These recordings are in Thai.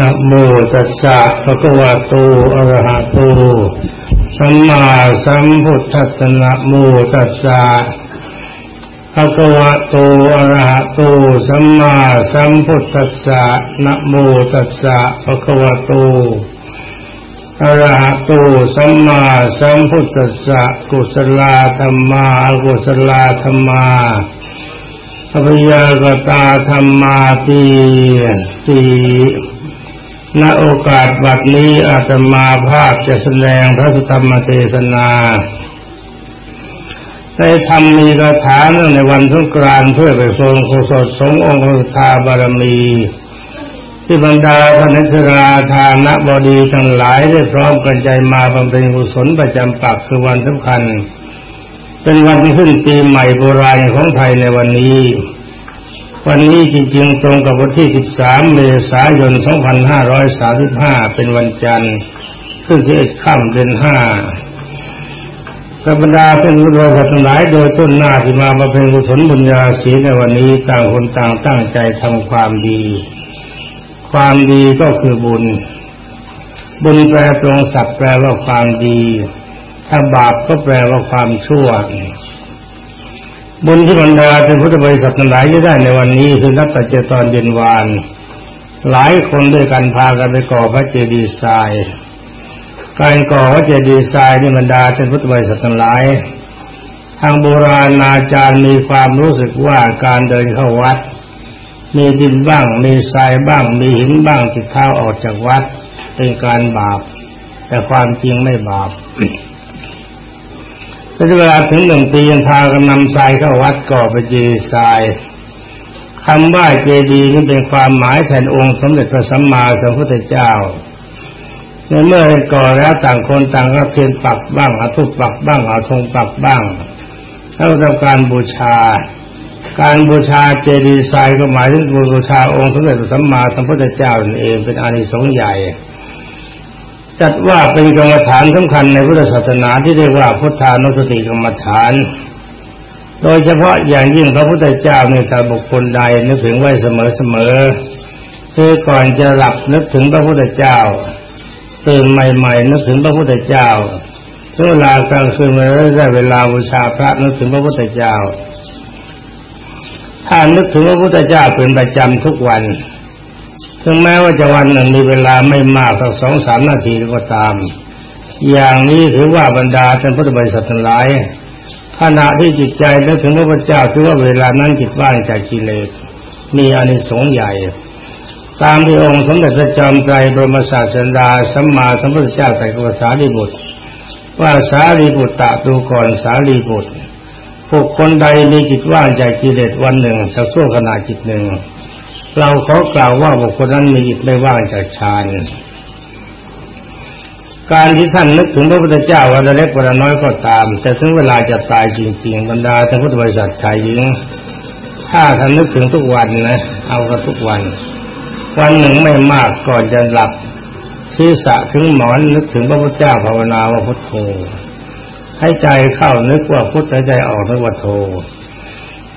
นะโมตัสสะภะคะวะโตอะระหะโตสัมมาสัมพุทธัสสะนะโมตัสสะภะคะวะโตอะระหะโตสัมมาสัมพุทธัสสะนะโมตัสสะภะคะวะโตอะระหะโตสัมมาสัมพุทธัสสะกุศลธรรมากุศลธรรมาอภิยากตาธรรมาตีตี ณโอกาสบัดนี้อาตมาภาพจะแสดงพระสุธรรมเทศนาได้ทำมีคาถาเนื่องในวันสงกรานต์เพื่อไปทรงโคสดสงองค์ทาบารมี ที่บรรดาพระนิสราทานะบดีทั้งหลายได้พร้อมกันใจมาบำเพ็ญกุศลประจำปักคือวันสำคัญ เป็นวันขึ้นปีใหม่โบราณของไทยในวันนี้ วันนี้จริง ๆ ตรงกับวันที่ 13 เมษายน 2535 เป็นวันจันทร์ขึ้นที่ค่ำเดือนห้าธรรมดาเป็นบุญวสัตว์หลายโดยต้นหน้าที่มามาเป็นกุศลบุญญาศีในวันนี้ต่างคนต่างตั้งใจทำความดี ความดีก็คือบุญ บุญแปลตรงศัพท์แปลว่าความดี ถ้าบาปก็แปลว่าความชั่ว บุญที่บรรดาเป็นพุทธบริษัทหลายที่ได้ในวันนี้คือนับแต่เจตอนเย็นวาน หลายคนด้วยกันพากันไปก่อพระเจดีย์ทราย การก่อพระเจดีย์ทรายนี่บรรดาเป็นพุทธบริษัทหลาย ทางโบราณอาจารย์มีความรู้สึกว่าการเดินเข้าวัด มีดินบ้าง มีทรายบ้าง มีหินบ้างติดเท้าออกจากวัดเป็นการบาป แต่ความจริงไม่บาป แต่เวลาถึงหนึ่งปียังพากันนำทรายเข้าวัดก่อไปเจดีทรายคำว่าเจดีนี่เป็นความหมายแทนองค์สมเด็จพระสัมมาสัมพุทธเจ้าในเมื่อก่อแล้วต่างคนต่างก็เทียนปักบ้างอาทุบปักบ้างอาธงปักบ้างแล้วทำการบูชา การบูชาเจดีย์ทรายก็หมายถึงบูชาองค์สมเด็จพระสัมมาสัมพุทธเจ้าเองเป็นอานิสงส์ใหญ่ จัดว่าเป็นกรรมฐานสำคัญในพุทธศาสนาที่เรียกว่าพุทธานุสติกรรมฐาน โดยเฉพาะอย่างยิ่งพระพุทธเจ้าในตาบุคคลใดนึกถึงไว้เสมอเสมอคือก่อนจะหลับนึกถึงพระพุทธเจ้าตื่นใหม่ๆนึกถึงพระพุทธเจ้าเวลากลางคืนมาได้เวลาบูชาพระนึกถึงพระพุทธเจ้าถ้านึกถึงพระพุทธเจ้าเป็นประจำทุกวัน ถึงแม้ว่าจะวันหนึ่งมีเวลาไม่มากสักสองสามนาทีก็ตาม อย่างนี้ถือว่าบรรดาท่านพุทธบริษัททั้งหลายขณะที่จิตใจนึกถึงพระพุทธเจ้าถือว่าเวลานั้นจิตว่างจากกิเลสมีอานิสงส์ใหญ่ ตามที่องค์สมเด็จพระจอมไตรบรมศาสดาสัมมาสัมพุทธเจ้าใส่กับสารีบุตร ว่าสารีบุตรตะดูก่อนสารีบุตรผู้คนใดมีจิตว่างจากกิเลสวันหนึ่งสักชั่วขณะจิตหนึ่ง เราขอกล่าวว่าบุคคลนั้นมีจิตไม่ว่างจากฌานการที่ท่านนึกถึงพระพุทธเจ้าวันเล็กวันน้อยก็ตาม แต่ถึงเวลาจะตายจริง ๆ บรรดาท่านพุทธบริษัทชายหญิง ถ้าท่านนึกถึงทุกวันนะ เอากันทุกวัน วันหนึ่งไม่มากก่อนจะหลับศีรษะถึงหมอนนึกถึงพระพุทธเจ้าภาวนาว่าพุทโธให้ใจเข้านึกว่าพุทธใจออกนึกว่าโธ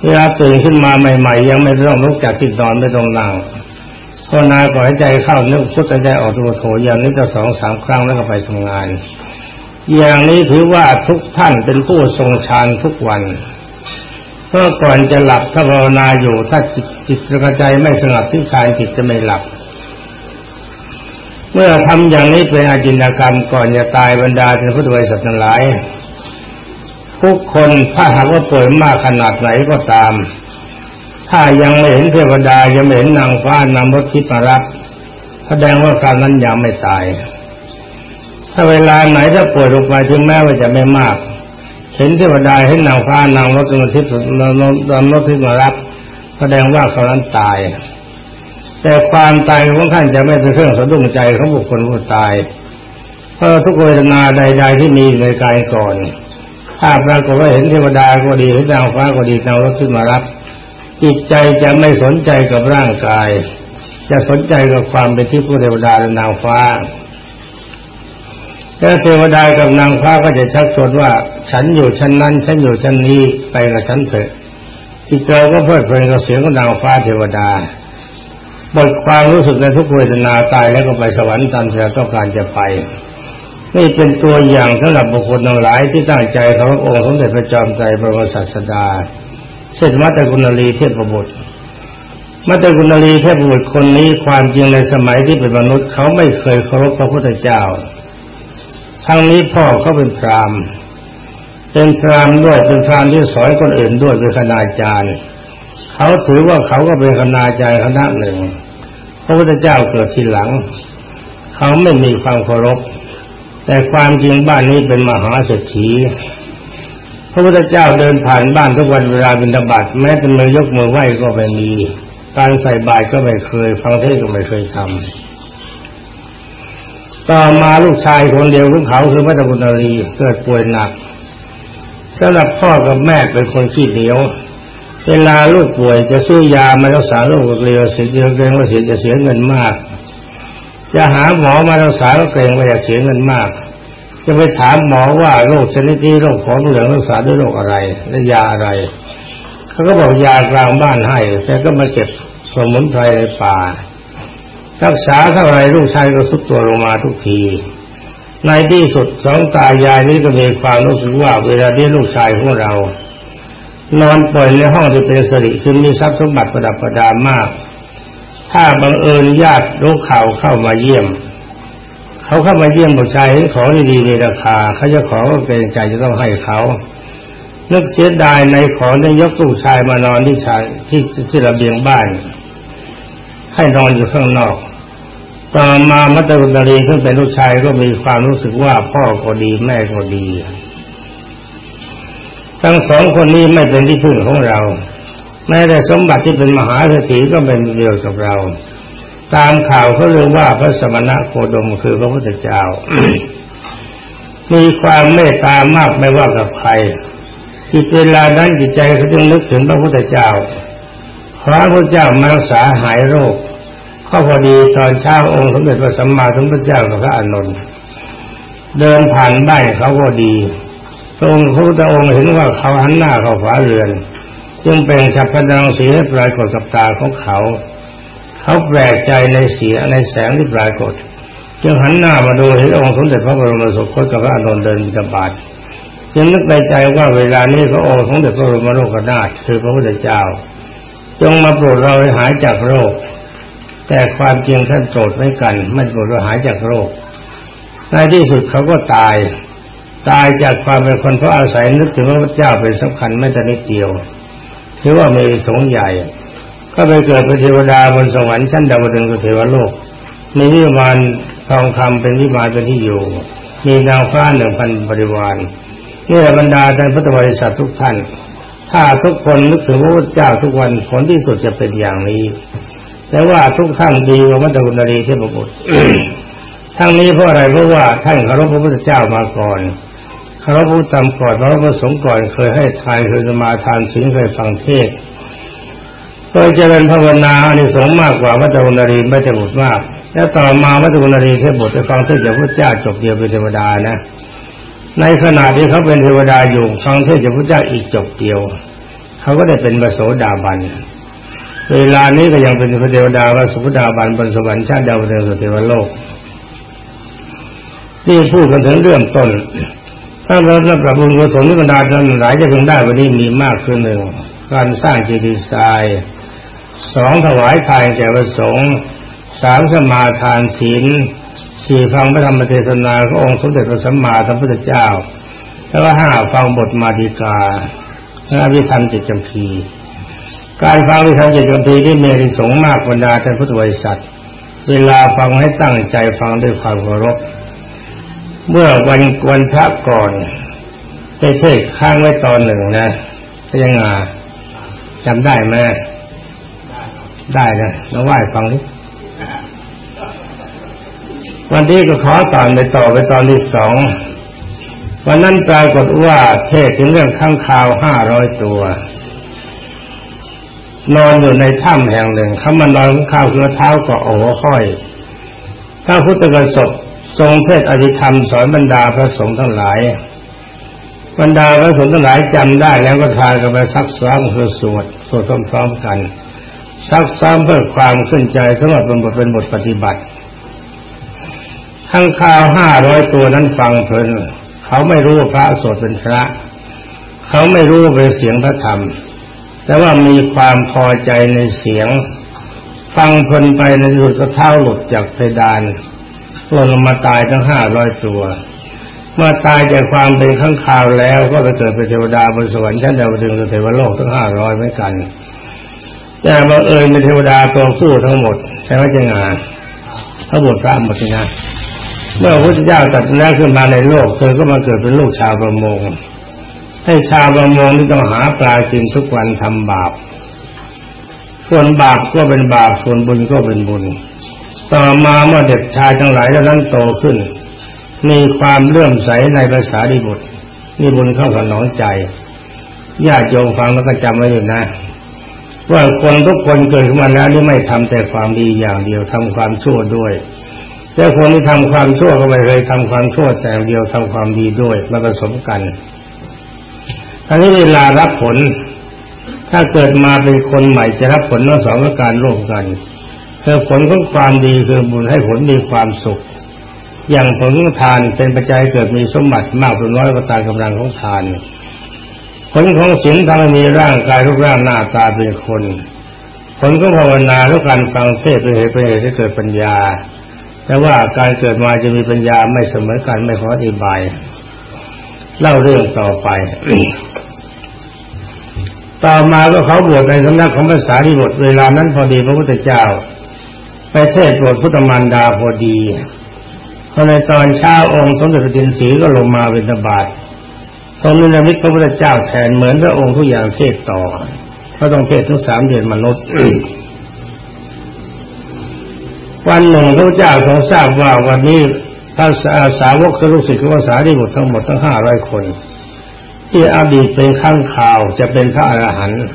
เวลาตื่นขึ้นมาใหม่ ๆ ยังไม่ต้องลุกจากที่นอนไม่ต้องนั่งภาวนาก่อให้ใจเข้านึกพุทธใจออกตัวโถอย่างนี้ก็สองสามครั้งแล้วก็ไปทำงาน อย่างนี้ถือว่าทุกท่านเป็นผู้ทรงฌานทุกวันเพราะก่อนจะหลับถ้าภาวนาอยู่ถ้าจิตจิตกระใจไม่สงบที่ฌานจิตจะไม่หลับ เมื่อทำอย่างนี้เป็นอาจินกรรมก่อนจะตายบรรดาเป็นพุทธบริษัททั้งหลาย ทุกคนถ้าหากว่าป่วยมากขนาดไหนก็ตาม ถ้ายังไม่เห็นเทวดายังไม่เห็นนางฟ้านางรถทิพมารับแสดงว่าการนั้นยังไม่ตาย ถ้าเวลาไหนถ้าป่วยลงไปถึงแม้ว่าจะไม่มาก เห็นเทวดาเห็นนางฟ้านางรถทิพย์นางรถทิพมารับ แสดงว่าเขานั้นตาย แต่ความตายของท่านจะไม่เป็นเครื่องสะดุ้งใจของบุคคลผู้ตายเพราะทุกเวทนาใด ๆที่มีในกายก่อน ถ้าปรากฏว่าเห็นเทวดาก็ดีเห็นดาวฟ้าก็ดีดาวรถขึ้นมารับ จิตใจจะไม่สนใจกับร่างกาย จะสนใจกับความเป็นที่ผู้เทวดาและนางฟ้าแล้วเทวดากับนางฟ้าก็จะชักชวนว่า ฉันอยู่ชั้นนั้น ฉันอยู่ชั้นนี้ไปกับฉันเถอะจิตใจก็เพลิดเพลินกับเสียงของนางฟ้าเทวดาบหมดความรู้สึกในทุกเวทนาตายแล้วก็ไปสวรรค์ตามใจต้องการจะไป นี่เป็นตัวอย่างสำหรับบุคคลทั้งหลายที่ตั้งใจเขาองค์สมเด็จพระจอมไตรบรมศาสดาเช่นมัตตกุณลีเทพบุตรมัตตกุณลีเทพบุตรคนนี้ความจริงในสมัยที่เป็นมนุษย์เขาไม่เคยเคารพพระพุทธเจ้า ทั้งนี้พ่อเขาเป็นพราหมณ์เป็นพราหมณ์ด้วยเป็นพราหมณ์ที่สอนคนอื่นด้วยเป็นคณาจารย์เขาถือว่าเขาก็เป็นคณาจารย์คณะหนึ่ง พระพุทธเจ้าเกิดทีหลัง เขาไม่มีความเคารพ แต่ความจริงบ้านนี้เป็นมหาเศรษฐีพระพุทธเจ้าเดินผ่านบ้านทุกวันเวลาบิณฑบาตแม้แต่มือยกมือไหว้ก็ไม่มี การใส่บาตรก็ไม่เคย ฟังเทศก็ไม่เคยทำต่อมาลูกชายคนเดียวของเขาคือพระตบุตรีเกิดป่วยหนักสำหรับพ่อกับแม่เป็นคนขี้เหนียวเวลาลูกป่วยจะซื้อยามารักษาโรคเกลียวเสียเกรงว่าเสียจะเสียเงินมาก จะหาหมอมารักษาก็เกรงว่าจะเสียเงินมาก จะไปถามหมอว่าโรคชนิดนี้โรคของเหลืองรักษาด้วยโรคอะไรและยาอะไรเขาก็บอกยากลางบ้านให้แต่ก็มาเก็บสมุนไพรในป่า รักษาเท่าไรลูกชายก็สุดตัวลงมาทุกที ในที่สุดสองตายายนี้ก็มีความรู้สึกว่าเวลาที่ลูกชายของเรา นอนปล่อยในห้องที่เป็นสริคือมีทรัพย์สมบัติประดับประดามาก ถ้าบังเอิญญาติรู้ข่าวเข้ามาเยี่ยม เขาเข้ามาเยี่ยมบุตรชายของดีๆในราคา เขาจะขอก็เกรงใจจะต้องให้เขานึกเสียดายในขอได้ยกลูกชายมานอนที่ชายที่ที่ระเบียงบ้าน ให้นอนอยู่ข้างนอก ต่อมามัตตรุณรีซึ่งเป็นลูกชายก็มีความรู้สึกว่าพ่อก็ดีแม่ก็ดี ทั้งสองคนนี้ไม่เป็นที่พึ่งของเรา แม้แต่สมบัติที่เป็นมหาเศรษฐีก็เป็นเดียวกับเรา ตามข่าวเขาเรียกว่าพระสมณะโคดมคือพระพุทธเจ้า มีความเมตตามากไม่ว่ากับใครที่เวลานั้นจิตใจเขาจึงนึกถึงพระพุทธเจ้าพระพุทธเจ้ามารักษาหายโรคก็พอดีตอนเช้าองค์สมเด็จพระสัมมาสัมพุทธเจ้ากับพระอานนท์เดินผ่านบ้านเขาก็ดีพระองค์พระพุทธองค์เห็นว่าเขาหันหน้าเข้าฝาเรือน จึงเป็นฉับพลังสีให้ปลายกดกับตาของเขา เขาแปลกใจในเสียในแสงที่ปรากฏจึงหันหน้ามาดูเห็นองค์สมเด็จพระบรมสุคตกับพระอนุนเดินจะบาดจึงนึกในใจว่าเวลานี้พระองค์สมเด็จพระบรมโลกนาถคือพระพุทธเจ้า จงมาโปรดเราให้หายจากโรค แต่ความจริงท่านโปรดไม่กันไม่โปรดเราหายจากโรคในที่สุดเขาก็ตาย ตายจากความเป็นคนเพราะอาศัยนึกถึงพระพุทธเจ้าเป็นสำคัญไม่แต่นิดเดียว ถือว่ามีสงใหญ่ ก็ไปเกิดเป็นเทวดาบนสวรรค์ชั้นดาวดึงกับเทวโลก มีวิมานทองคำเป็นวิมานเป็นที่อยู่ มีนางฟ้าหนึ่งพันบริวารนี่แหละบรรดาท่านพุทธบริษัททุกท่าน ถ้าทุกคนนึกถึงพระพุทธเจ้าทุกวันผลที่สุดจะเป็นอย่างนี้ แต่ว่าทุกท่านดีกว่ามัตตกุณรีเทพบุตรทั้งนี้เพราะอะไรเพราะว่าท่านเคารพพระพุทธเจ้ามาก่อน เคารพพระธรรมก่อนเคารพพระสงฆ์ก่อนเคยให้ทายเคยมาทานศีลเคยฟังเทศโดยเจริญภาวนาอันนี้สงมากกว่าวัตถุนารีไม่จะบุตรมากแล้วต่อมาวัตถุนารีเทพบุตรไปฟังเทศจากพระเจ้าจบเดียวเป็นเทวดานะ ในขณะที่เขาเป็นเทวดาอยู่ฟังเทศจากพระเจ้าอีกจบเดียวเขาก็ได้เป็นพระโสดาบันเวลานี้ก็ยังเป็นพระเทวดาวสุภดาบันบนสวรรค์ชาติดาวเรืองสเทวโลกนี่พูดกันถึงเรื่องต้น ถ้าเรานับประบุญกุศลที่บรรดาท่านหลายจะพึงได้วันนี้มีมากขึ้นหนึ่งการสร้างเจดีย์ทรายสองถวายทานแก่พระสงฆ์สามสมาทานศีลสี่ฟังพระธรรมเทศนาขององค์สมเด็จพระสัมมาสัมพุทธเจ้า แล้วก็ห้าฟังบทมาดีกาและวิธรรมจิตจำพีการฟังวิธรรมจิตจำพีที่มีริสงมากบรรดาท่านพุทธบริษัท เวลาฟังให้ตั้งใจฟังด้วยความเคารพ เมื่อวันวันพระก่อนได้เทศข้างไว้ตอนหนึ่งนะยังไงจำได้ไหมได้นะมาไหว้ฟังนี้วันที่ก็ขอตอนไปต่อไปตอนที่สองวันนั้นปรากฏว่าเทศถึงเรื่องข้างคาวห้าร้อยตัว นอนอยู่ในถ้ำแห่งหนึ่งเขามานอนข้าวคือเท้าก็โอ้ค่อย ถ้าพุทธกสบ ทรงเทศอภิธรรมสอนบรรดาพระสงฆ์ทั้งหลาย บรรดาพระสงฆ์ทั้งหลายจำได้แล้วก็ทานกันไปซักซ้อมคือสวดสวดพร้อมๆกันซักซ้อมเพื่อความขึ้นใจสำหรับเป็นบทเป็นบทปฏิบัติข้งข่าวห้าร้อยตัวนั้นฟังเพลินเขาไม่รู้พระสวดเป็นพระ เขาไม่รู้เป็นเสียงพระธรรม แต่ว่ามีความพอใจในเสียง ฟังเพลินไปในหลุดก็เท้าหลุดจากเพดาน ล่นลงมาตายทั้งห้าร้อยตัว เมื่อตายจากความเป็นข้างข่าวแล้วก็ไปเกิดเป็นเทวดาบนสวรรค์ชั้นดาวดึงเทวโลกทั้งห้าร้อยเหมือนกันแต่บังเอิญเป็นเทวดาตัวผู้ทั้งหมดใช่ไหมจังงานเขาบวชพระหมดนะเมื่อพระพุทธเจ้าตัดแล้วขึ้นมาในโลกเธอก็มาเกิดเป็นลูกชาวประมง ให้ชาวประมงที่ต้องหาปลากินทุกวันทำบาป ส่วนบาปก็เป็นบาปส่วนบุญก็เป็นบุญ ต่อมาเมื่อเด็กชายทั้งหลายแล้วนั้นโตขึ้น มีความเลื่อมใสในภาษาดิบุตรนี่บุญเข้ากับน้องใจญาติโยมฟังแล้วก็จำไว้อยู่นะว่าคนทุกคนเกิดขึ้นมาแล้วนี่ไม่ทำแต่ความดีอย่างเดียวทำความชั่วด้วย แต่คนที่ทำความชั่วก็ไม่เคยทำความชั่วแต่เดียวทำความดีด้วยมาผสมกันทั้งนี้เวลารับผล ถ้าเกิดมาเป็นคนใหม่จะรับผลทั้งสองประการร่วมกัน คือผลของความดีคือบุญให้ผลมีความสุข อย่างผลของทานเป็นปัจจัยเกิดมีสมบัติมากหรือน้อยก็ตามกำลังของทาน ผลของศีลทำให้มีร่างกายรูปร่างหน้าตาเป็นคน ผลของภาวนาและการฟังเทศเป็นเหตุเป็นเหตุให้เกิดปัญญา แต่ว่าการเกิดมาจะมีปัญญาไม่เสมอกันไม่ขออธิบายเล่าเรื่องต่อไป ต่อมาก็เขาบวชในสำนักของภาษาที่บทเวลานั้นพอดีพระพุทธเจ้า ไปเทศโปรดพุทธมารดาพอดีพอในตอนเช้าองค์สมเด็จพระจินสีก็ลงมาเป็นบาททรงนิมิตพระพุทธเจ้าแทนเหมือนพระองค์ทุกอย่างเทศต่อก็ต้องเทศทั้งสามเดือนมนุษย์วันหนึ่งพระเจ้าทรงทราบว่าวันนี้พระสาวกคือลูกศิษย์ของภาษาที่หมดทั้งหมดทั้งห้าร้อยคน ที่อดีตเป็นข้างข่าวจะเป็นพระอรหันต์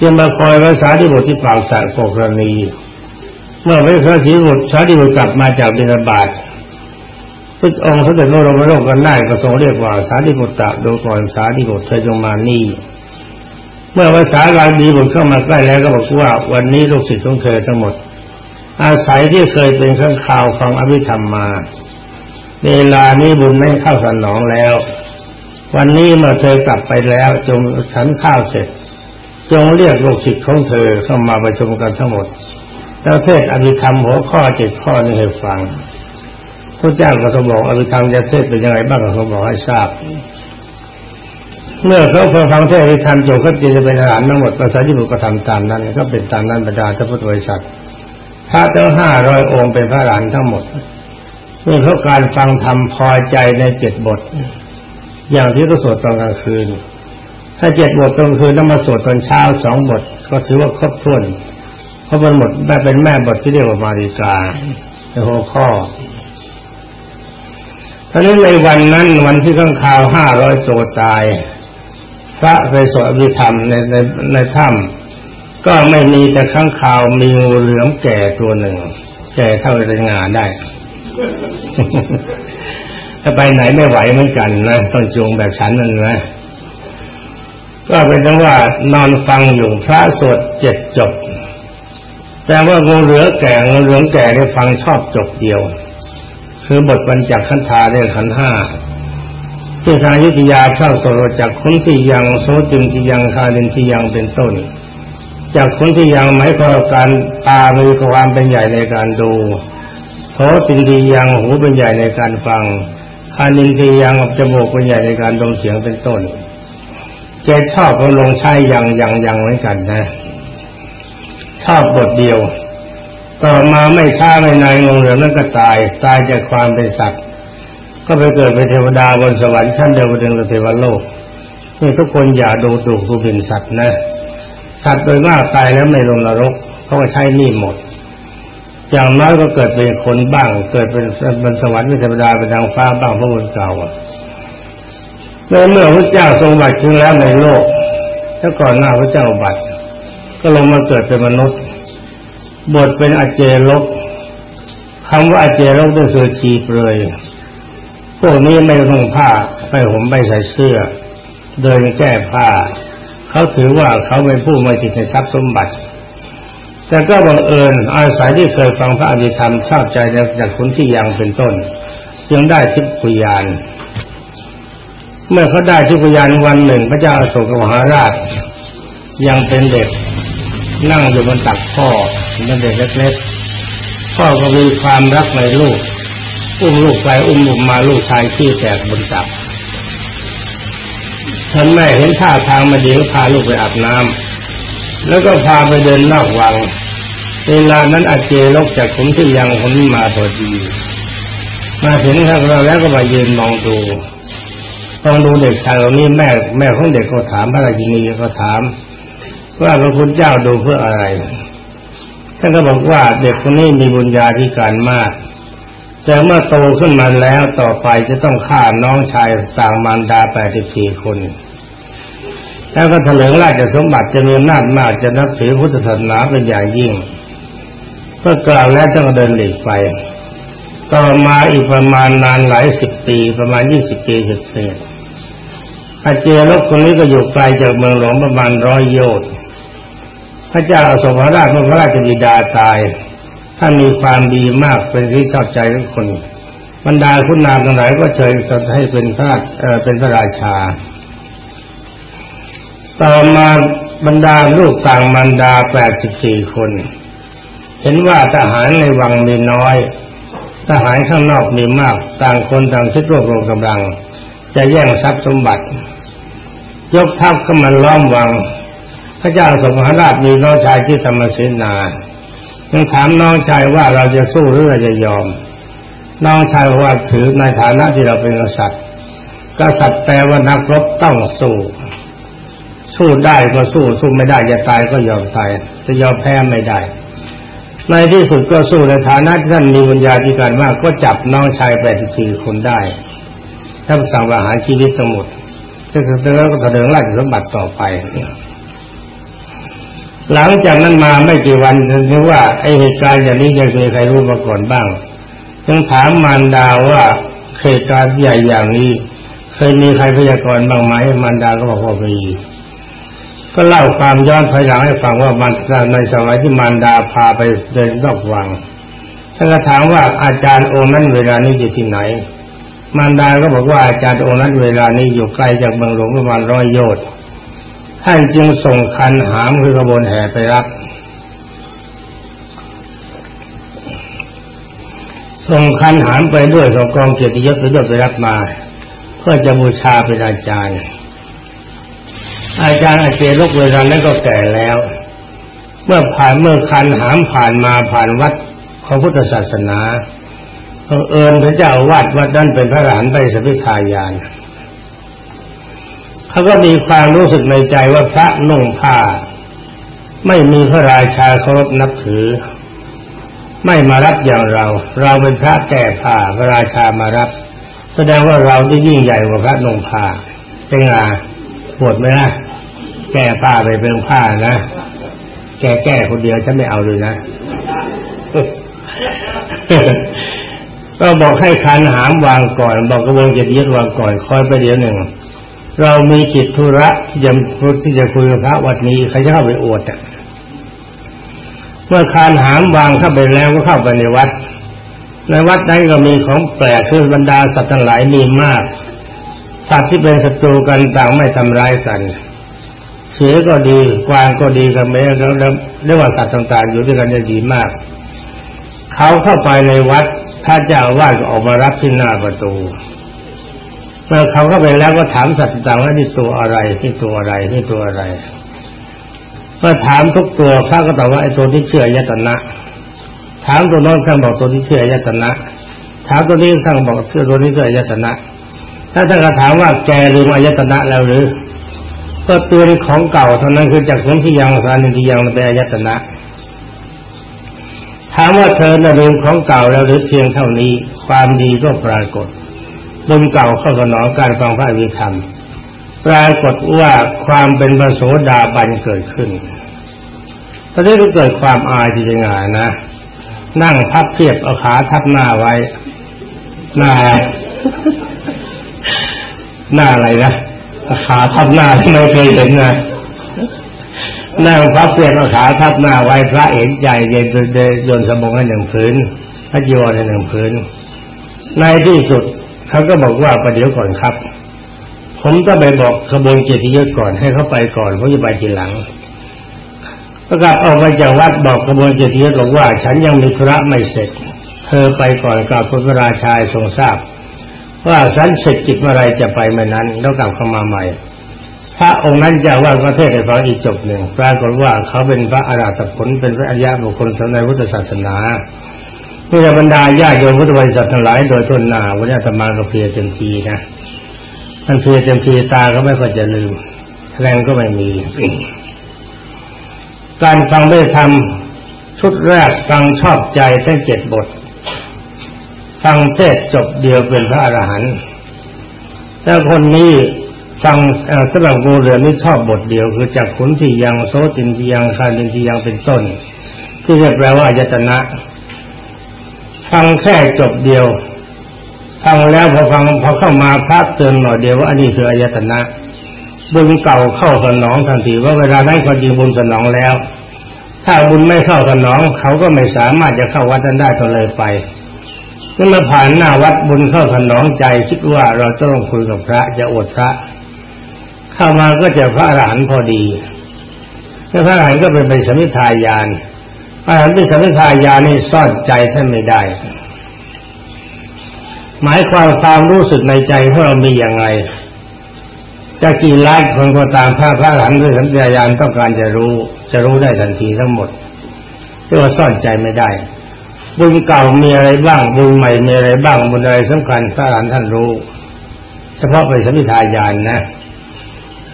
จึงมาคอยภาษาที่บทที่ปากสัตว์โกรณี เมื่อพระสีบุตรสาธิบุตรกลับมาจากบิณฑบาตพุทธองค์เสด็จโลกมโลกกันได้ก็ทรงเรียกว่าสาธิบุตรดูก่อนสาธิบุตรเธอจงมานี่ เมื่อภาษาลาดีบุตรเข้ามาใกล้แล้วก็บอกว่า วันนี้ลูกศิษย์ของเธอทั้งหมด อาศัยที่เคยเป็นข้างข่าวฟังอภิธรรมมา เวลานี้บุญไม่เข้าสนองแล้ว วันนี้เมื่อเธอกลับไปแล้วจงฉันข้าวเสร็จ จงเรียกลูกศิษย์ของเธอเข้ามาประชุมกันทั้งหมด แล้วเทศอภิธรรมหัวข้อเจ็ดข้อนี้ให้ฟังพระเจ้าก็ทรงบอกอภิธรรมจะเทศเป็นยังไงบ้างก็ทรงบอกให้ทราบ เมื่อเขาฟังเทศอภิธรรมจบก็จะเป็นอาหารทั้งหมดภาษาที่บุตรก็ทำตามนั้น ก็เป็นตามนั้นบรรดาท่านพุทธบริษัทพระทั้งห้าร้อยองค์เป็นพระหลานทั้งหมดเมื่อเขาการฟังธรรมพอใจในเจ็ดบท อย่างที่เขาสวดตอนกลางคืน ถ้าเจ็ดบทตอนคืนแล้วมาสวดตอนเช้าสองบท ก็ถือว่าครบถ้วน ราะมันหมดแม่เป็นแม่บทที่เรียกว่ามาริกาในหัวข้อท่านี้ในวันนั้นวันที่ข้างข่าวห้าร้อยตัวตาย พระไปสวดอภิธรรมในในในถ้ำก็ไม่มีแต่ข้างข่าวมีงูเหลือมแก่ตัวหนึ่ง แก่เท่าเรงานได้ถ้าไปไหนไม่ไหวเหมือนกันนะต้องจูงแบบฉันนั่นนะก็เป็นทั้งว่านอนฟังอยู่พระสวดเจ็ดจบ แต่ว่างูเหลือแก่งูเหลือมแก่ได้ฟังชอบจบเดียว คือบทบรรจักขันธาเรื่องขันห้าที่ทางยุติยาชอบสวดจากคุณที่ยังโสจึงที่ยังคาเดนที่ยังเป็นต้น จากคนที่ยังหมายความการตามีความเป็นใหญ่ในการดูโสตินทียังหูเป็นใหญ่ในการฟังคานินที่ยังจมูกเป็นใหญ่ในการดมเสียงเป็นต้นแกชอบก็ลงใช้ยังยังยังเหมือนกันนะ ชอบบทเดียว ต่อมาไม่ช้าไม่นานงงเหลือนั่นก็ตาย ตายจากความเป็นสัตว์ ก็ไปเกิดเป็นเทวดาบนสวรรค์ชั้นเดียวกันกับเทวโลกนี่ทุกคนอย่าดูถูกดูหมิ่นสัตว์นะ สัตว์โดยมากตายแล้วไม่ลงนรกเขาก็ใช้นี่หมด อย่างน้อยก็เกิดเป็นคนบ้าง เกิดเป็นบนสวรรค์เป็นเทวดาเป็นดางฟ้าบ้างพระบุญเก่าเมื่อเมื่อพระเจ้าทรงบัตรขึ้นแล้วในโลกถ้าก่อนหน้าพระเจ้าบัตร ก็ลงมาเกิดเป็นมนุษย์ บทเป็นอเจลกคำว่าอเจลกก็คือชีเปลยพวกนี้ไม่นุ่งผ้าไม่ห่มไม่ใส่เสื้อ เดินแก้ผ้า เขาถือว่าเขาเป็นผู้ไม่ติดในทรัพย์สมบัติ แต่ก็บังเอิญอาศัยที่เคยฟังพระอภิธรรมชอบใจจากคนที่ยังเป็นต้น จึงได้ทิพยาน เมื่อเขาได้ทิพยานวันหนึ่ง พระเจ้าอโศกมหาราช ยังเป็นเด็ก นั่งอยู่บนตักพ่อเป็นเด็กเล็กๆพ่อก็มีความรักในลูก อุ้มลูกไปอุ้มลูกมาลูกชายขี้แตกบนตักท่านแม่เห็นท่าทางมาดีก็พาลูกไปอาบน้ำแล้วก็พาไปเดินนอกวังเวลานั้นอาเจลกจากขุนที่ยังคนนี้มาพอดี มาถึงทางเราแล้วก็มายืนมองดูมองดูเด็กชายคนนี้แม่ แม่ของเด็กก็ถามพระราชินีก็ถาม ว่าพระคุณเจ้าดูเพื่ออะไร ท่านก็บอกว่าเด็กคนนี้มีบุญญาธิการมาก แต่เมื่อโตขึ้นมาแล้วต่อไปจะต้องฆ่าน้องชายต่างมารดาแปดสิบสี่คน แล้วก็เถลิงราชสมบัติจะมีอำนาจมากจะนับถือพุทธศาสนาเป็นอย่างยิ่งเมื่อกล่าวแล้วต้องเดินหลีกไป ต่อมาอีกประมาณนานหลายสิบปีประมาณยี่สิบปีเศษอาเจรกคนนี้ก็อยู่ไกลจากเมืองหลวงประมาณร้อยโยชน์ พระเจ้าอโศกราชมื่อพระราชบิดาตาย ท่านมีความดีมากเป็นที่ชอบใจทุกคน บรรดาคุณนางทั้งหลายก็เชิญให้เป็นพระเออเป็นพระราชา ต่อมาบรรดาลูกต่างมารดาแปดสิบสี่คน เห็นว่าทหารในวังมีน้อย ทหารข้างนอกมีมาก ต่างคนต่างคิดรวบรวมกำลัง จะแย่งทรัพย์สมบัติ ยกทัพเข้ามาล้อมวัง พระเจ้าสมหราชมีน้องชายที่ธรรมเสนายังถามน้องชายว่าเราจะสู้หรือเราจะยอม น้องชายว่าถือในฐานะที่เราเป็นกษัตริย์กษัตริย์แปลว่านักรบต้องสู้สู้ได้ก็สู้สู้ไม่ได้จะตายก็ยอมตายจะยอมแพ้ไม่ได้ ในที่สุดก็สู้ในฐานะท่านมีวิญญาธิการมากก็จับน้องชายแปดสิบสี่คนได้ท่านสั่งประหารชีวิตสมุดก็คือแล้วก็แสดงราชสมบัติต่อไป หลังจากนั้นมาไม่กี่วันนึกว่าไอเหตุการณ์อย่างนี้ยังมีใครรู้มาก่อนบ้างจึงถามมารดาว่าเหตุการณ์ใหญ่อย่างนี้ เคยมีใครพยากรณ์บ้างไหมมารดาก็บอกว่ามีก็เล่าความย้อนถอยหลังให้ฟังว่ามันในสมัยที่มารดาพาไปเดินรอบวังท่านก็ถามว่าอาจารย์องค์นั้นเวลานี้อยู่ที่ไหน มารดาก็บอกว่าอาจารย์องค์นั้นเวลานี้อยู่ไกลจากเมืองหลวงประมาณร้อยโยชน์ ท่านจึงส่งคันหามคือกระบวนแห่ไปรับ ส่งคันหามไปด้วยของกองเกียรติยศไปด้วยไปรับมา เพื่อจะบูชาเป็นอาจารย์ อาจารย์อาเจลกเวลานั้นก็แก่แล้ว เมื่อผ่านเมื่อคันหามผ่านมาผ่านวัดของพุทธศาสนาเอิญพระเจ้าวัดวัดนั้นเป็นพระหลานไปสพิทายาน เขาก็มีความรู้สึกในใจว่าพระนุ่งผ้า ไม่มีพระราชาเคารพนับถือ ไม่มารับอย่างเรา เราเป็นพระแก่ผ้าพระราชามารับ แสดงว่าเราที่ยิ่งใหญ่กว่าพระนุ่งผ้าเป็นไงปวดไหมนะแก้ผ้าไปเป็นผ้านะแก้แก้คนเดียวฉันไม่เอาเลยนะก็บอกให้คันหามวางก่อน บอกกระบวงจะยึดวางก่อนคอยไปเดี๋ยวหนึ่ง เรามีจิตธุระที่จะที่จะคุยกับพระวัดนี้ใครจะเข้าไปอวดอะเมื่อคานหามวางเข้าไปแล้วก็เข้าไปในวัด ในวัดนั้นก็มีของแปลกคือบรรดาสัตว์ทั้งหลายมีมากสัตว์ที่เป็นศัตรูกันต่างไม่ทำร้ายกัน เสือก็ดีกวางก็ดีกับแม้แล้วเรียกว่าสัตว์ต่าง ๆ อยู่ด้วยกันได้ดีมาก เขาเข้าไปในวัดถ้าเจ้าวาดก็ออกมารับที่หน้าประตู เมื่อเขาเข้าไปแล้วก็ถามสัตว์ต่างว่านี่ตัวอะไรนี่ตัวอะไรนี่ตัวอะไรเมื่อถามทุกตัวพระก็ตอบว่าไอ้ตัวที่เชื่อยตนะ ถามตัวน้องท่านบอกตัวที่เชื่อยตนะ ถามตัวนี้ท่านบอกเชื่อตัวนี้เชื่อยตนะ ถ้าท่านก็ถามว่าแกลืมอายตนะแล้วหรือ ก็ตัวของเก่าเท่านั้นคือจากสมที่ยังสานิที่ยังเป็นอายตนะถามว่าเธอนะลืมของเก่าแล้วหรือเพียงเท่านี้ ความดีก็ปรากฏ บุญเก่าเข้าสนองการฟังพระวิธรรม ปรากฏว่าความเป็นพระโสดาบันเกิดขึ้นตอนนี้ก็เกิดความอายที่จะงานนะ นั่งพับเพียบเอาขาทับหน้าไว้ หน้า หน้าอะไรนะขาทับหน้าที่ไม่เคยเห็นนะนั่งพับเปลี่ยนขาทับหน้าไว้พระเห็นใจเย็นเดินโยนสมองให้หนึ่งพื้นพระจีวรให้หนึ่งพื้นในที่สุด เขาก็บอกว่าประเดี๋ยวก่อนครับ ผมก็ไปบอกขบวนเกียรติยศก่อนให้เขาไปก่อนผมจะไปทีหลังประกาศออกมาจากวัดบอกขบวนเกียรติยศบอกว่า ฉันยังมีธุระไม่เสร็จ เธอไปก่อนกับพระราชาทรงทราบ ว่าฉันเสร็จกิจเมื่อไรจะไปเมื่อนั้น แล้วกลับเข้ามาใหม่พระองค์นั้นจะว่าประเทศในฟังอีกจบหนึ่งปรากฏว่าเขาเป็นพระอรหัตผลเป็นพระอริยบุคคลในพุทธศาสนา เมื่บรรดาญาโยมพุทธบริษัททั้งหลายโดยทุนหนาวันนี้ธรรมาก็เพียเต็มทีนะมันเพียเต็มทีตาก็ไม่ค่อยจะลืมแรงก็ไม่มี การฟังได้ทำชุดแรกฟังชอบใจทั้งเจ็ดบท ฟังเทศจบเดียวเป็นพระอรหันต์แต่คนนี้ฟังสำหรับงูเหลือนี่ชอบบทเดียว คือจากขุนที่ยังโซตินที่ยังคารินที่ยังเป็นต้น ที่เรียกแปลว่าอายตนะ ฟังแค่จบเดียว ฟังแล้วพอฟังพอเข้ามาพระเตือนหน่อยเดียวว่าอันนี้คืออายตนะบุญเก่าเข้าสนองทันทีว่าเวลาได้คนจริงบุญสนองแล้ว ถ้าบุญไม่เข้าสนอง เขาก็ไม่สามารถจะเข้าวัดนั้นได้ตเลยไปเมื่อผ่านหน้าวัดบุญเข้าสนองใจคิดว่าเราจะต้องคุยกับพระจะอดพระ เข้ามาก็เจอพระอรหันต์พอดีแล้วพระอรหันต์ก็เป็นเป็นสมิทายาน อรหันต์เป็นสมิทายานนี่ซ่อนใจท่านไม่ได้ หมายความความรู้สึกในใจของเรามีอย่างไรจะกี่ล้านคนก็ตามพระพระอรหันต์ด้วยสัญญายาต้องการจะรู้ จะรู้ได้ทันทีทั้งหมดเรียกว่าซ่อนใจไม่ได้ บุญเก่ามีอะไรบ้างบุญใหม่มีอะไรบ้างบุญอะไรสำคัญพระอรหันต์ท่านรู้ เฉพาะเป็นสมิทายานนะ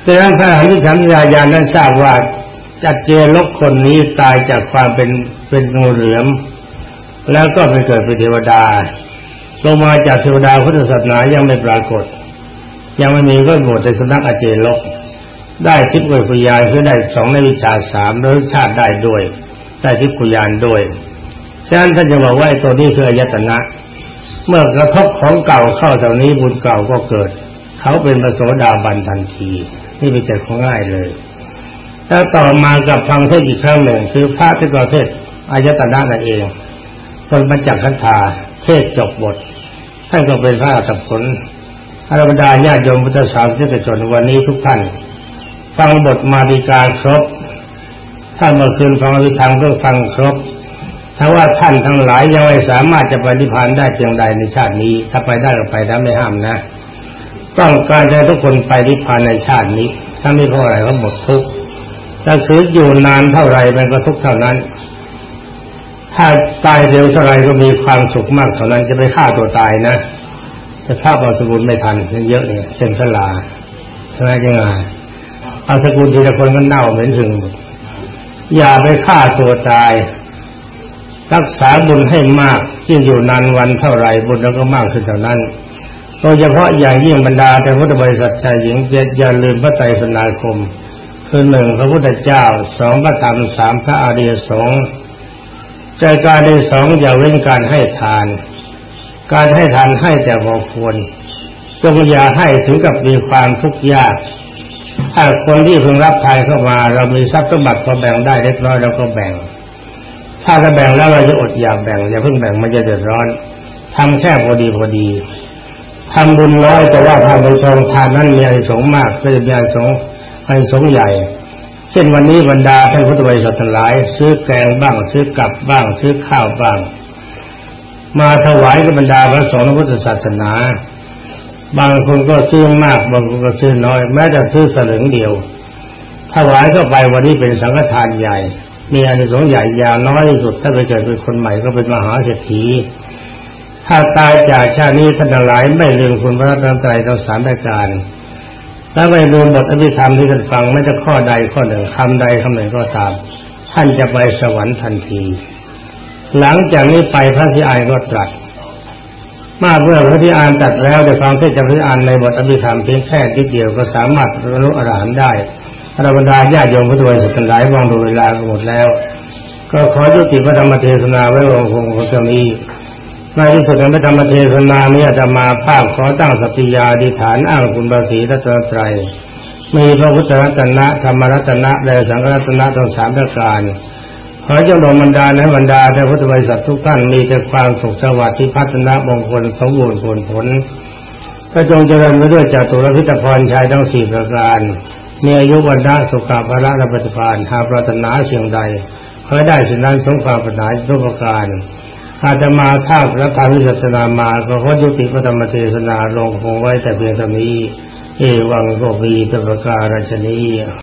ดังนั้นพระอรหันต์สัมยาญาณนั้นทราบว่า จัดเจลกคนนี้ตายจากความเป็นเป็นงูเหลือม แล้วก็ไปเกิดเป็นเทวดาลงมาจากเทวดาพุทธศาสนายังไม่ปรากฏ ยังไม่มีก็บวชในสนักอเจลก ได้ทิพย์กุยานคือได้สองในวิชาสามแล้วชาติได้ด้วย ได้ทิพย์กุยานด้วยฉะนั้นท่านจะบอกว่าตัวนี้คืออายตนะ เมื่อกระทบของเก่าเข้าตรงนี้บุญเก่าก็เกิด เขาเป็นพระโสดาบันทันที นี่เป็นใจของง่ายเลย แล้วต่อมากับฟังเทศอีกครั้งหนึ่ง คือพระที่ก่อเทศอายตนะนั่นเองคนบรรจักขันธาเทศจบบทท่านก็เป็นพระตับผลอารบดาญาโยมพุทธศาสนิกชนวันนี้ทุกท่านฟังบทมาดีกาครบถ้านเมื่อคืนฟังอภิธรรมก็ฟังครบถ้าว่าท่านทั้งหลายยังไม่สามารถจะไปนิพพานได้เพียงใดในชาตินี้ ถ้าไปได้ก็ไปได้ไม่ห้ามนะ ต้องการให้ทุกคนไปนิพพานในชาตินี้ ถ้าไม่เพราะอะไรก็หมดทุกข์ ถ้าคืออยู่นานเท่าไรมันก็ทุกเท่านั้น ถ้าตายเร็วเท่าไรก็มีความสุขมากเท่านั้นจะไปฆ่าตัวตายนะแต่ภาพเอาสกุลไม่ทันเยอะเนี่ยเต็มสลาใช่ไหมยังไงเอาสกุลทีละคนก็เน่าเหม็นถึง อย่าไปฆ่าตัวตาย รักษาบุญให้มากยิ่งอยู่นานวันเท่าไรบุญเราก็มากขึ้นเท่านั้นโดยเฉพาะอย่างยิ่งบรรดาแต่พุทธบริษัทชายหญิงอย่าลืมพระไตรสนาคม คือหนึ่งพระพุทธเจ้าสองพระธรรมสามพระอริยสงฆ์ใจการที่สองอย่าเว้นการให้ทาน การให้ทานให้แต่พอควรจงอย่าให้ถึงกับมีความทุกข์ยาก ถ้าคนที่เพิ่งรับทานเข้ามา เรามีทรัพย์สมบัติพอแบ่งได้เล็กน้อยเราก็แบ่ง ถ้าจะแบ่งแล้วเราจะอดอย่าแบ่งอย่าเพิ่งแบ่งมันจะเดือดร้อนทำแค่พอดีพอดีทำบุญน้อยแต่ว่าทำบุญทองทานนั้นมีอานิสงมากก็จะมีอานิสง อานิสงส์ใหญ่ เช่นวันนี้บรรดาท่านพุทธบริษัททั้งหลาย ซื้อแกงบ้าง ซื้อกับบ้าง ซื้อข้าวบ้าง มาถวายกับบรรดาพระสงฆ์พุทธศาสนา บางคนก็ซื้อมาก บางคนก็ซื้อน้อย แม้แต่ซื้อสลึงเดียวถวายเข้าไปวันนี้เป็นสังฆทานใหญ่ มีอานิสงส์ใหญ่ยาวน้อยที่สุด ถ้าไปเกิดเป็นคนใหม่ก็เป็นมหาเศรษฐีถ้าตายจากชาตินี้ท่านหลายไม่ลืมคุณพระรัตนตรัยทั้งสามประการ และไม่ลืมบทอภิธรรมที่ท่านฟังไม่จะข้อใดข้อหนึ่งคำใดคำหนึ่งก็ตาม ท่านจะไปสวรรค์ทันที หลังจากนี้ไปพระสิอานก็ตรัสมาเมื่อพระที่อ่านตัดแล้วในความที่จะพระอ่านในบทอภิธรรมเพียงแค่ทีเดียวก็สามารถบรรลุอรหันต์ได้อรบรรดาญาโยมพุทธบริษัทหลายวางดูเวลาหมดแล้ว ก็ขอยุติพระธรรมเทศนาไว้วงคงตรงนี้ ในที่สุดในพระธรรมเทศนานี้จะมาภาพขอตั้งสติยาดิฐานอ้างคุณบาสีรัตนตรัยมีพระพุทธรัตนะธรรมรัตนะและสังฆรัตนะทั้งสามประการขอเจ้าดวงบรรดาและบรรดาท่านพุทธบริษัททุกท่านมีแต่ความสุขสวัสดิ์ที่พัฒนามงคลสมบูรณ์ผลผลก็จงเจริญไปด้วยจากตุรพิธพรชัยทั้งสี่ประการมีอายุวันนะสุขภาระและปฏิภาณหาปรารถนาเชียงใดขอได้สิ่งนั้นสมความปรารถนาทุกประการ อาตมาท่าพระธรรมวิสัชนามาก็ขอยุติพระธรรมเทศนาลงคงไว้แต่เพียงเท่านี้ เอวังก็มีตประการชนี